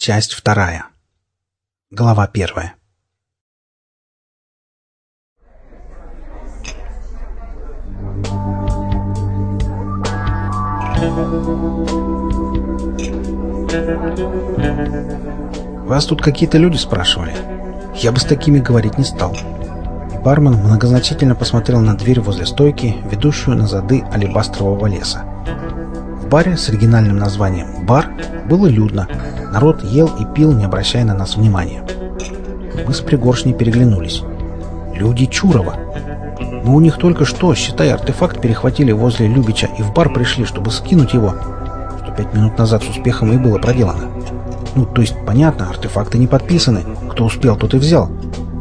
Часть вторая. Глава первая. Вас тут какие-то люди спрашивали. Я бы с такими говорить не стал. И бармен многозначительно посмотрел на дверь возле стойки, ведущую на зады алебастрового леса. Баре с оригинальным названием «Бар» было людно. Народ ел и пил, не обращая на нас внимания. Мы с пригоршней переглянулись. Люди Чурова. Мы у них только что, считай, артефакт перехватили возле Любича и в бар пришли, чтобы скинуть его, что пять минут назад с успехом и было проделано. Ну, то есть, понятно, артефакты не подписаны. Кто успел, тот и взял.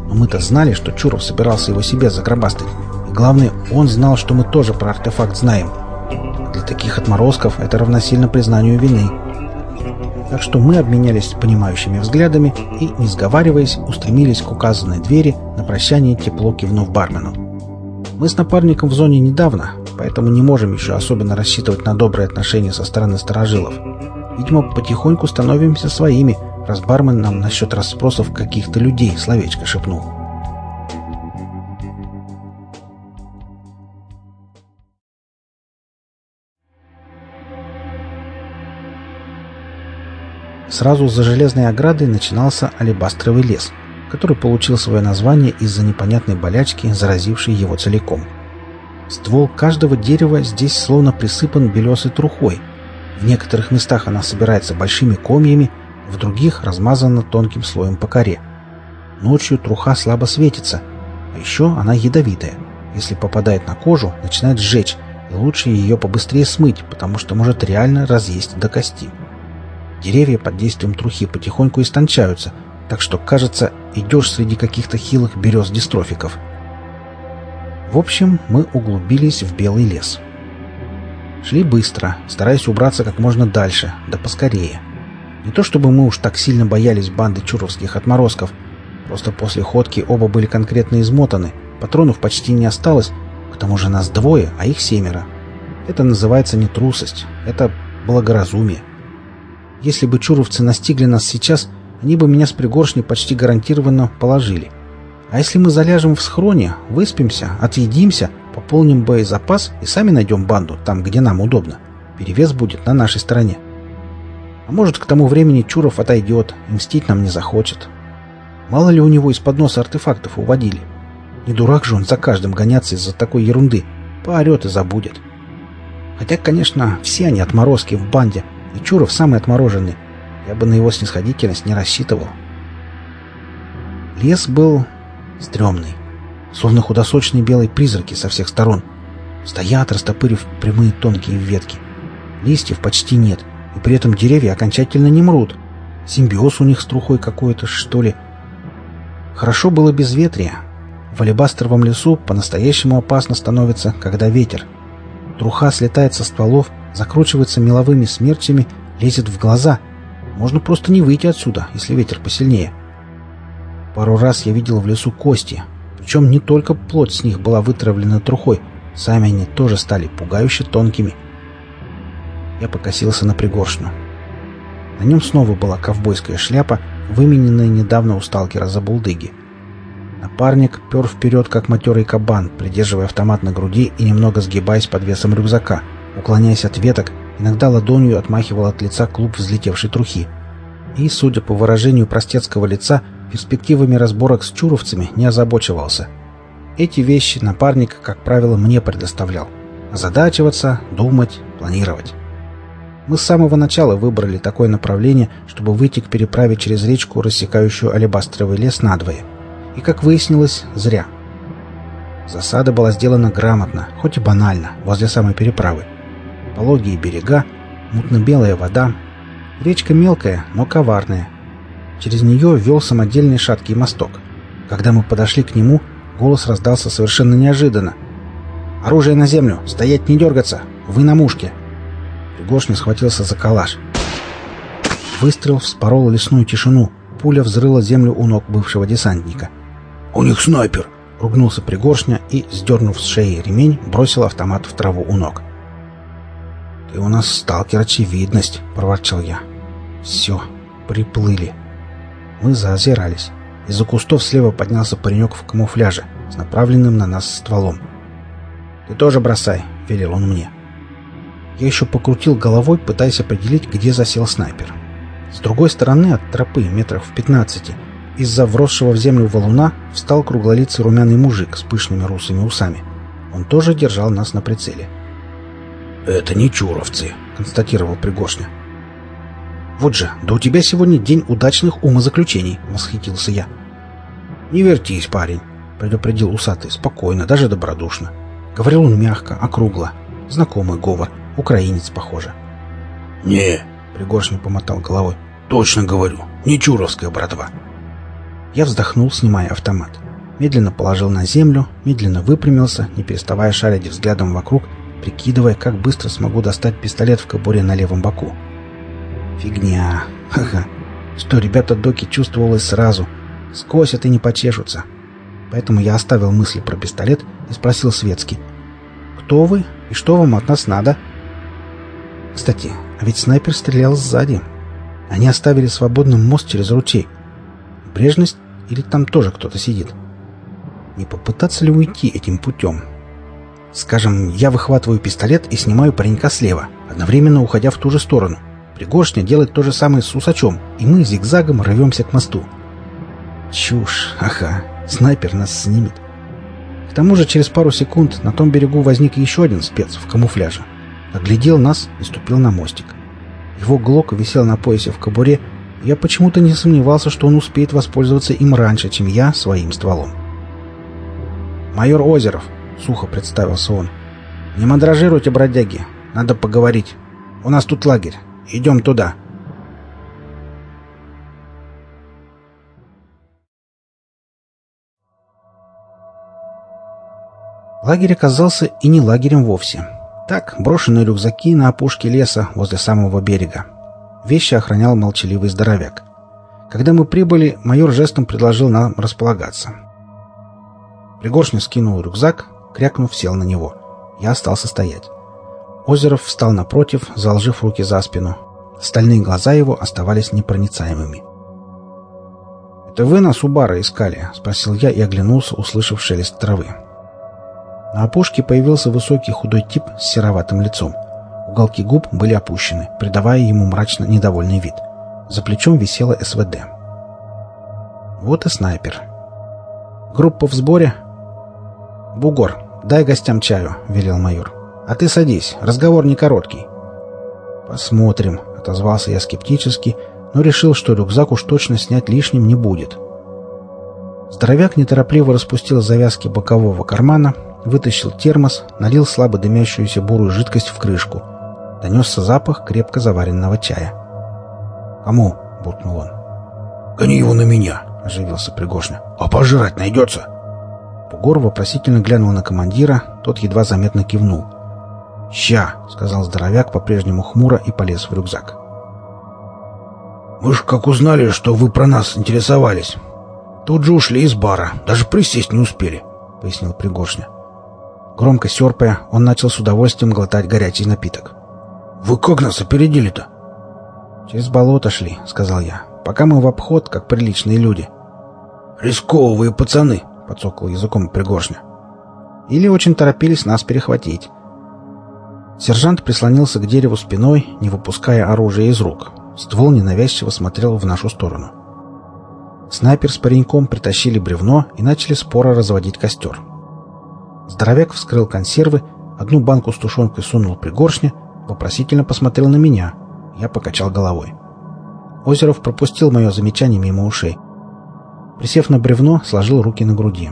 Но мы-то знали, что Чуров собирался его себе загробастать. И главное, он знал, что мы тоже про артефакт знаем. Для таких отморозков это равносильно признанию вины. Так что мы обменялись понимающими взглядами и, не сговариваясь, устремились к указанной двери, на прощание тепло кивнув бармену. Мы с напарником в зоне недавно, поэтому не можем еще особенно рассчитывать на добрые отношения со стороны сторожилов. Видимо, потихоньку становимся своими, раз бармен нам насчет расспросов каких-то людей словечко шепнул. Сразу за железной оградой начинался алебастровый лес, который получил свое название из-за непонятной болячки, заразившей его целиком. Ствол каждого дерева здесь словно присыпан белесой трухой. В некоторых местах она собирается большими комьями, в других размазана тонким слоем по коре. Ночью труха слабо светится, а еще она ядовитая. Если попадает на кожу, начинает сжечь, и лучше ее побыстрее смыть, потому что может реально разъесть до кости. Деревья под действием трухи потихоньку истончаются, так что, кажется, идешь среди каких-то хилых берез-дистрофиков. В общем, мы углубились в белый лес. Шли быстро, стараясь убраться как можно дальше, да поскорее. Не то чтобы мы уж так сильно боялись банды чуровских отморозков, просто после ходки оба были конкретно измотаны, патронов почти не осталось, к тому же нас двое, а их семеро. Это называется не трусость, это благоразумие. Если бы чуровцы настигли нас сейчас, они бы меня с пригоршней почти гарантированно положили. А если мы заляжем в схроне, выспимся, отъедимся, пополним боезапас и сами найдем банду там, где нам удобно, перевес будет на нашей стороне. А может, к тому времени Чуров отойдет и мстить нам не захочет. Мало ли у него из-под носа артефактов уводили. Не дурак же он за каждым гоняться из-за такой ерунды. Поорет и забудет. Хотя, конечно, все они отморозки в банде, и Чуров самый отмороженный. Я бы на его снисходительность не рассчитывал. Лес был стрёмный. Словно худосочные белые призраки со всех сторон. Стоят, растопырив прямые тонкие ветки. Листьев почти нет, и при этом деревья окончательно не мрут. Симбиоз у них с трухой какой-то, что ли. Хорошо было без ветрия. В алебастровом лесу по-настоящему опасно становится, когда ветер. Труха слетает со стволов, закручивается меловыми смерчами, лезет в глаза. Можно просто не выйти отсюда, если ветер посильнее. Пару раз я видел в лесу кости, причем не только плоть с них была вытравлена трухой, сами они тоже стали пугающе тонкими. Я покосился на пригоршню. На нем снова была ковбойская шляпа, вымененная недавно у сталкера за булдыги. Напарник пер вперед, как матерый кабан, придерживая автомат на груди и немного сгибаясь под весом рюкзака — уклоняясь от веток, иногда ладонью отмахивал от лица клуб взлетевшей трухи. И, судя по выражению простецкого лица, перспективами разборок с чуровцами не озабочивался. Эти вещи напарник, как правило, мне предоставлял. Озадачиваться, думать, планировать. Мы с самого начала выбрали такое направление, чтобы выйти к переправе через речку, рассекающую алебастровый лес надвое. И, как выяснилось, зря. Засада была сделана грамотно, хоть и банально, возле самой переправы пологие берега, мутно-белая вода. Речка мелкая, но коварная. Через нее вел самодельный шаткий мосток. Когда мы подошли к нему, голос раздался совершенно неожиданно. «Оружие на землю! Стоять не дергаться! Вы на мушке!» Пригоршня схватился за калаш. Выстрел вспорол лесную тишину. Пуля взрыла землю у ног бывшего десантника. «У них снайпер!» — ругнулся Пригоршня и, сдернув с шеи ремень, бросил автомат в траву у ног. «Ты у нас сталкер очевидность», — проворчал я. «Все, Приплыли. Мы заозирались. Из-за кустов слева поднялся паренек в камуфляже с направленным на нас стволом. «Ты тоже бросай», — велел он мне. Я еще покрутил головой, пытаясь определить, где засел снайпер. С другой стороны от тропы, метров в пятнадцати, из-за вросшего в землю валуна встал круглолицый румяный мужик с пышными русыми усами. Он тоже держал нас на прицеле. «Это не чуровцы», — констатировал Пригошня. «Вот же, да у тебя сегодня день удачных умозаключений», — восхитился я. «Не вертись, парень», — предупредил усатый, спокойно, даже добродушно. Говорил он мягко, округло. Знакомый говор, украинец, похоже. «Не», — Пригоршня помотал головой, — «точно говорю, не чуровская братва». Я вздохнул, снимая автомат. Медленно положил на землю, медленно выпрямился, не переставая шарить взглядом вокруг, прикидывая, как быстро смогу достать пистолет в кобуре на левом боку. Фигня. Ха-ха. Что ребята Доки чувствовалось сразу. Скосят и не почешутся. Поэтому я оставил мысли про пистолет и спросил светски. «Кто вы и что вам от нас надо?» Кстати, а ведь снайпер стрелял сзади. Они оставили свободным мост через ручей. Брежность или там тоже кто-то сидит? Не попытаться ли уйти этим путем? Скажем, я выхватываю пистолет и снимаю паренька слева, одновременно уходя в ту же сторону. Пригоршня делает то же самое с усачом, и мы зигзагом рвемся к мосту. Чушь, ага, снайпер нас снимет. К тому же через пару секунд на том берегу возник еще один спец в камуфляже. Оглядел нас и ступил на мостик. Его глок висел на поясе в кобуре, я почему-то не сомневался, что он успеет воспользоваться им раньше, чем я своим стволом. «Майор Озеров», — сухо представился он, — «не мандражируйте, бродяги, надо поговорить. У нас тут лагерь, Идем туда. Лагерь оказался и не лагерем вовсе. Так, брошенные рюкзаки на опушке леса возле самого берега. Вещи охранял молчаливый здоровяк. Когда мы прибыли, майор жестом предложил нам располагаться. Пригоршня скинул рюкзак, крякнув, сел на него. Я остался стоять. Озеров встал напротив, заложив руки за спину. Стальные глаза его оставались непроницаемыми. «Это вы нас у бара искали?» — спросил я и оглянулся, услышав шелест травы. На опушке появился высокий худой тип с сероватым лицом. Уголки губ были опущены, придавая ему мрачно недовольный вид. За плечом висела СВД. Вот и снайпер. «Группа в сборе?» «Бугор, дай гостям чаю», — велел майор. «А ты садись, разговор не короткий». «Посмотрим», — отозвался я скептически, но решил, что рюкзак уж точно снять лишним не будет. Здоровяк неторопливо распустил завязки бокового кармана, вытащил термос, налил слабо дымящуюся бурую жидкость в крышку. Донесся запах крепко заваренного чая. «Кому?» — буркнул он. «Гони его на меня!» — оживился Пригожня. «А пожрать найдется?» Бугор вопросительно глянул на командира, тот едва заметно кивнул. «Ща!» — сказал здоровяк по-прежнему хмуро и полез в рюкзак. «Мы ж как узнали, что вы про нас интересовались. Тут же ушли из бара, даже присесть не успели», — пояснил Пригоршня. Громко серпая, он начал с удовольствием глотать горячий напиток. «Вы как нас опередили-то?» «Через болото шли», — сказал я. «Пока мы в обход, как приличные люди». «Рисковые пацаны», — подсокал языком Пригоршня. «Или очень торопились нас перехватить». Сержант прислонился к дереву спиной, не выпуская оружие из рук. Ствол ненавязчиво смотрел в нашу сторону. Снайпер с пареньком притащили бревно и начали споро разводить костер. Здоровяк вскрыл консервы, одну банку с тушенкой сунул пригоршня, вопросительно посмотрел на меня. Я покачал головой. Озеров пропустил мое замечание мимо ушей. Присев на бревно, сложил руки на груди.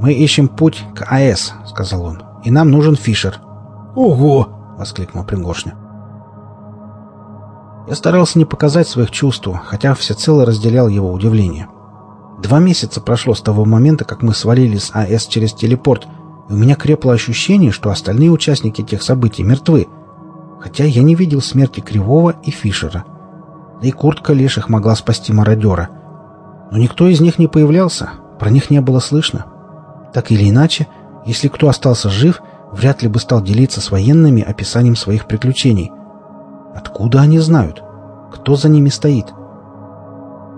«Мы ищем путь к АЭС», — сказал он и нам нужен Фишер». «Ого!» — воскликнул Пригоршня. Я старался не показать своих чувств, хотя всецело разделял его удивление. Два месяца прошло с того момента, как мы свалили с АЭС через телепорт, и у меня крепло ощущение, что остальные участники тех событий мертвы, хотя я не видел смерти Кривого и Фишера. Да и куртка леших могла спасти мародера. Но никто из них не появлялся, про них не было слышно. Так или иначе, если кто остался жив, вряд ли бы стал делиться с военными описанием своих приключений. Откуда они знают? Кто за ними стоит?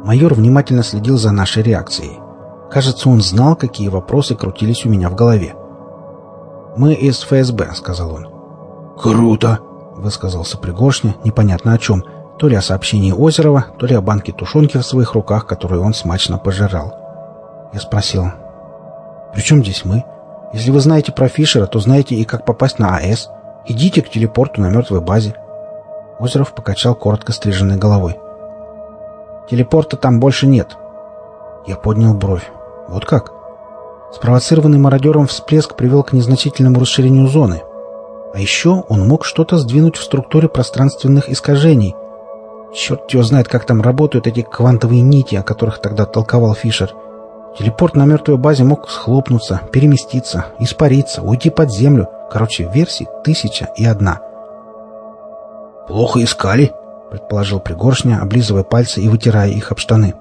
Майор внимательно следил за нашей реакцией. Кажется, он знал, какие вопросы крутились у меня в голове. «Мы из ФСБ», — сказал он. «Круто!» — высказался Пригоршня, непонятно о чем, то ли о сообщении Озерова, то ли о банке тушенки в своих руках, которую он смачно пожирал. Я спросил, «При чем здесь мы? Если вы знаете про Фишера, то знаете и как попасть на АЭС. Идите к телепорту на мертвой базе». Озеров покачал коротко стриженной головой. «Телепорта там больше нет». Я поднял бровь. «Вот как?» Спровоцированный мародером всплеск привел к незначительному расширению зоны. А еще он мог что-то сдвинуть в структуре пространственных искажений. Черт его знает, как там работают эти квантовые нити, о которых тогда толковал Фишер. Телепорт на мертвой базе мог схлопнуться, переместиться, испариться, уйти под землю. Короче, версий тысяча и одна. «Плохо искали», — предположил Пригоршня, облизывая пальцы и вытирая их об штаны.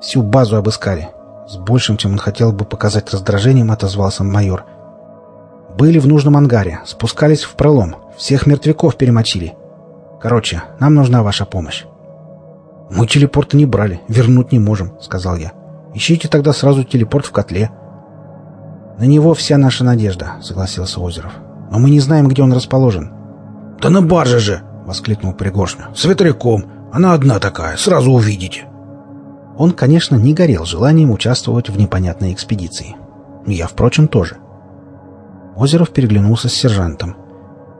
«Всю базу обыскали». С большим, чем он хотел бы показать раздражением, отозвался майор. «Были в нужном ангаре, спускались в пролом, всех мертвяков перемочили. Короче, нам нужна ваша помощь». «Мы телепорта не брали, вернуть не можем», — сказал я. Ищите тогда сразу телепорт в котле». «На него вся наша надежда», — согласился Озеров. «Но мы не знаем, где он расположен». «Да на барже же!» — воскликнул Пригоршня. «С ветряком. Она одна такая. Сразу увидите». Он, конечно, не горел желанием участвовать в непонятной экспедиции. Я, впрочем, тоже. Озеров переглянулся с сержантом.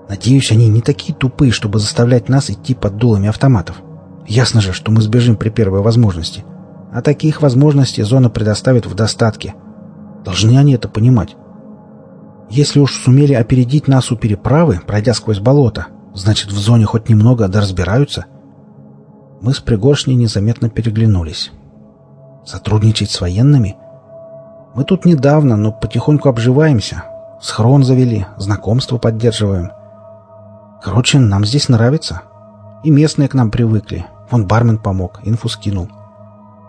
«Надеюсь, они не такие тупые, чтобы заставлять нас идти под дулами автоматов. Ясно же, что мы сбежим при первой возможности. А таких возможностей зона предоставит в достатке. Должны они это понимать. Если уж сумели опередить нас у переправы, пройдя сквозь болото, значит, в зоне хоть немного да разбираются. Мы с Пригоршней незаметно переглянулись. Сотрудничать с военными? Мы тут недавно, но потихоньку обживаемся. Схрон завели, знакомство поддерживаем. Короче, нам здесь нравится. И местные к нам привыкли. Вон бармен помог, инфу скинул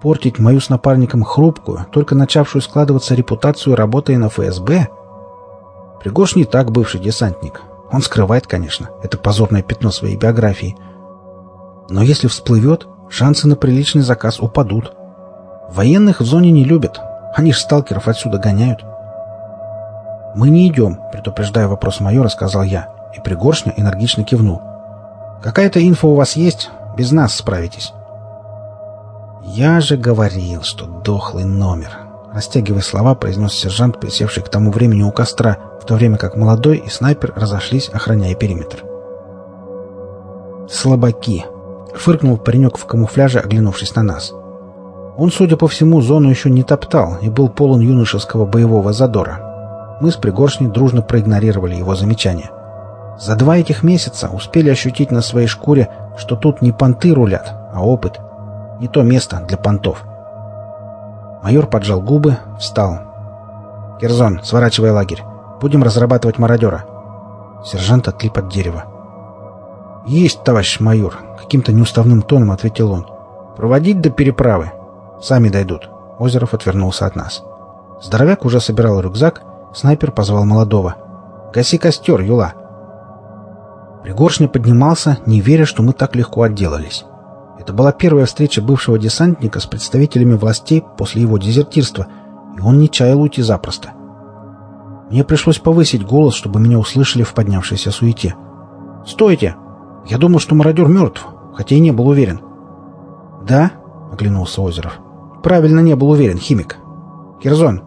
портить мою с напарником хрупкую, только начавшую складываться репутацию, работая на ФСБ? Пригош не так бывший десантник. Он скрывает, конечно, это позорное пятно своей биографии. Но если всплывет, шансы на приличный заказ упадут. Военных в зоне не любят. Они ж сталкеров отсюда гоняют. «Мы не идем», — предупреждая вопрос майора, сказал я, и Пригоршня энергично кивнул. «Какая-то инфа у вас есть? Без нас справитесь». «Я же говорил, что дохлый номер», — растягивая слова, произнес сержант, присевший к тому времени у костра, в то время как молодой и снайпер разошлись, охраняя периметр. «Слабаки», — фыркнул паренек в камуфляже, оглянувшись на нас. Он, судя по всему, зону еще не топтал и был полон юношеского боевого задора. Мы с Пригоршней дружно проигнорировали его замечание. За два этих месяца успели ощутить на своей шкуре, что тут не понты рулят, а опыт — не то место для понтов. Майор поджал губы, встал. «Кирзон, сворачивай лагерь. Будем разрабатывать мародера». Сержант отлип от дерева. «Есть, товарищ майор», — каким-то неуставным тоном ответил он. «Проводить до переправы. Сами дойдут». Озеров отвернулся от нас. Здоровяк уже собирал рюкзак, снайпер позвал молодого. «Гаси костер, Юла!» Пригоршня поднимался, не веря, что мы так легко отделались. Это была первая встреча бывшего десантника с представителями властей после его дезертирства, и он не чаял уйти запросто. Мне пришлось повысить голос, чтобы меня услышали в поднявшейся суете. «Стойте! Я думал, что мародер мертв, хотя и не был уверен». «Да?» — оглянулся Озеров. «Правильно не был уверен, химик». «Кирзон!»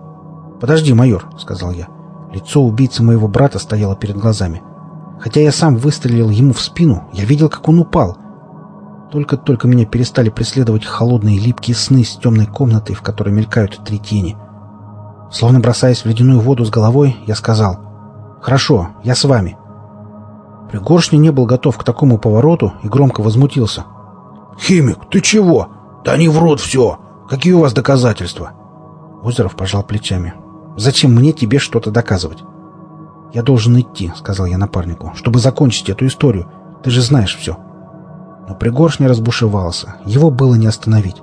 «Подожди, майор», — сказал я. Лицо убийцы моего брата стояло перед глазами. Хотя я сам выстрелил ему в спину, я видел, как он упал — только-только меня перестали преследовать холодные липкие сны с темной комнатой, в которой мелькают три тени. Словно бросаясь в ледяную воду с головой, я сказал «Хорошо, я с вами». Пригоршня не был готов к такому повороту и громко возмутился. «Химик, ты чего? Да они врут все! Какие у вас доказательства?» Озеров пожал плечами. «Зачем мне тебе что-то доказывать?» «Я должен идти», — сказал я напарнику, — «чтобы закончить эту историю. Ты же знаешь все». Но Пригоршня разбушевался. Его было не остановить.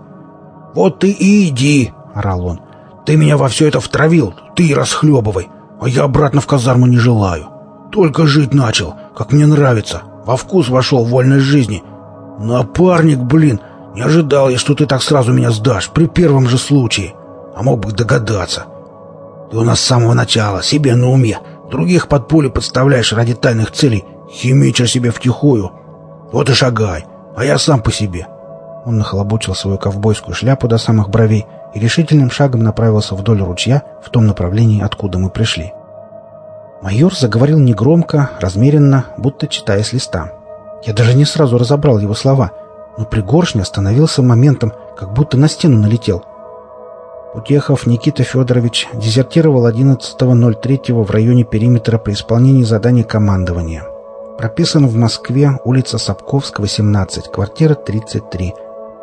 «Вот ты и иди!» — орал он. «Ты меня во все это втравил, ты и расхлебывай, а я обратно в казарму не желаю. Только жить начал, как мне нравится, во вкус вошел вольной жизни. Напарник, блин! Не ожидал я, что ты так сразу меня сдашь, при первом же случае. А мог бы догадаться. Ты у нас с самого начала, себе на уме. Других под пули подставляешь ради тайных целей. Химичишь себе втихую. Вот и шагай, а я сам по себе. Он нахлобучил свою ковбойскую шляпу до самых бровей и решительным шагом направился вдоль ручья в том направлении, откуда мы пришли. Майор заговорил негромко, размеренно, будто читая с листа. Я даже не сразу разобрал его слова, но пригоршня остановился моментом, как будто на стену налетел. Утехов Никита Федорович дезертировал 11.03 в районе периметра при исполнении задания командования. Прописан в Москве, улица Сапковского, 18, квартира 33.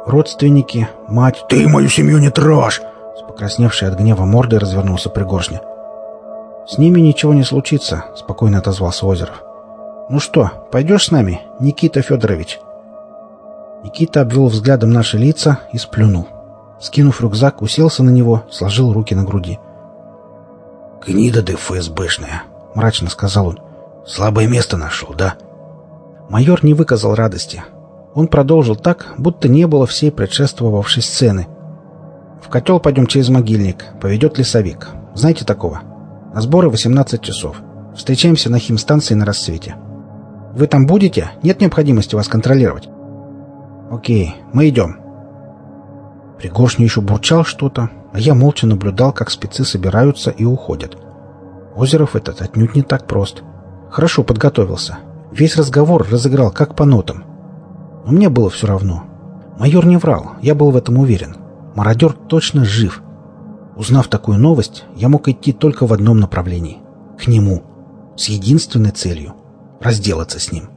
Родственники, мать... «Ты мою семью не трожь!» С покрасневшей от гнева мордой развернулся Пригоршня. «С ними ничего не случится», — спокойно отозвался Озеров. «Ну что, пойдешь с нами, Никита Федорович?» Никита обвел взглядом наши лица и сплюнул. Скинув рюкзак, уселся на него, сложил руки на груди. «Гнида ты ФСБшная», — мрачно сказал он. «Слабое место нашел, да?» Майор не выказал радости. Он продолжил так, будто не было всей предшествовавшей сцены. «В котел пойдем через могильник. Поведет лесовик. Знаете такого?» На сборы 18 часов. Встречаемся на химстанции на рассвете. Вы там будете? Нет необходимости вас контролировать. Окей, мы идем. Пригоршня еще бурчал что-то, а я молча наблюдал, как спецы собираются и уходят. Озеров этот отнюдь не так прост. Хорошо подготовился. Весь разговор разыграл как по нотам. Но мне было все равно. Майор не врал, я был в этом уверен. Мародер точно жив — Узнав такую новость, я мог идти только в одном направлении — к нему, с единственной целью — разделаться с ним.